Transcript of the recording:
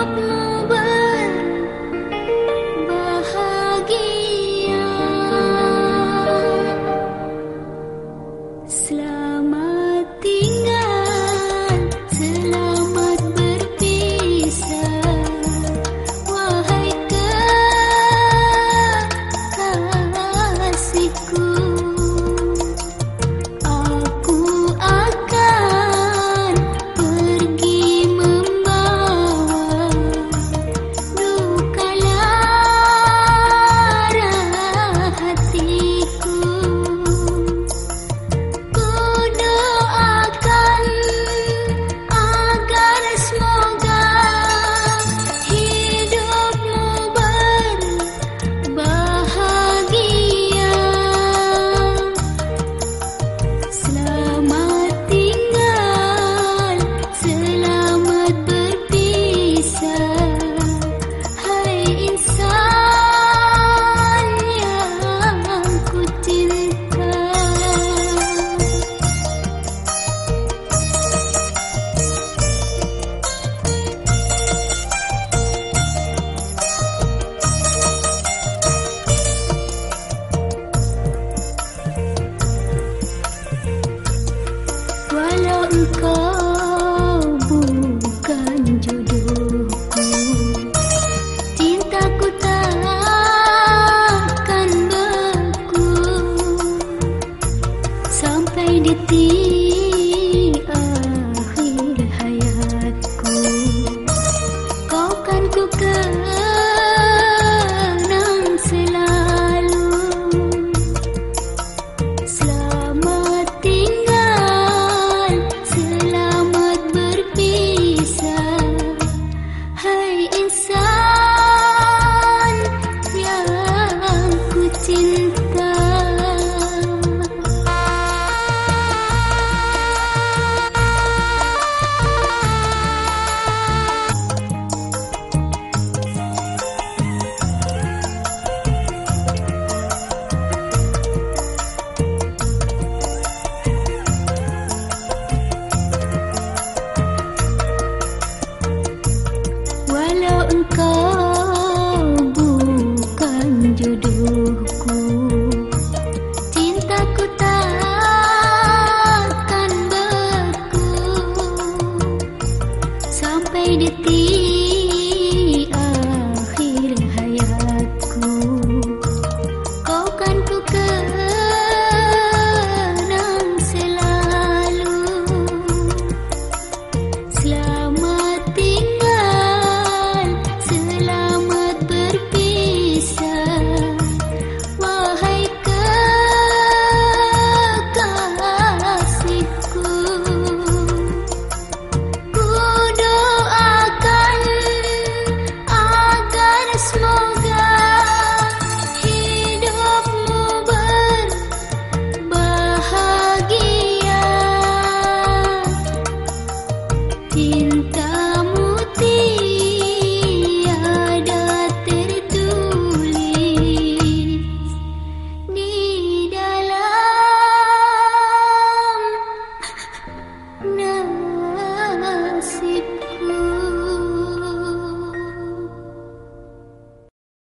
not Kau bukan jodohku. Cintaku tak akan beku. Sampai di titik